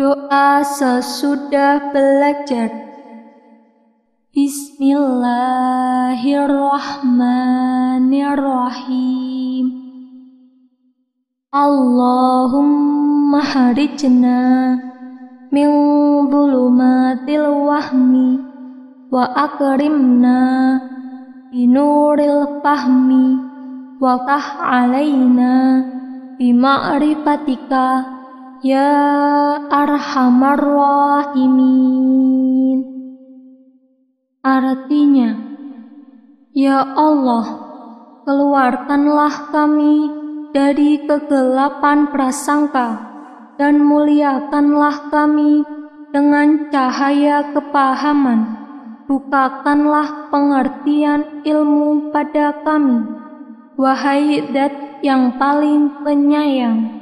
Doa sesudah belajar. Bismillahirrahmanirrahim. Allahumma harijna min dhulumatil wahmi wa akrimna binuril fahmi wa alaina bima'rifatika Ya Arhamar Rahimin. Artinya Ya Allah keluarkanlah kami dari kegelapan prasangka dan muliakanlah kami dengan cahaya kepahaman. Bukakanlah pengertian ilmu pada kami wahai dat yang paling penyayang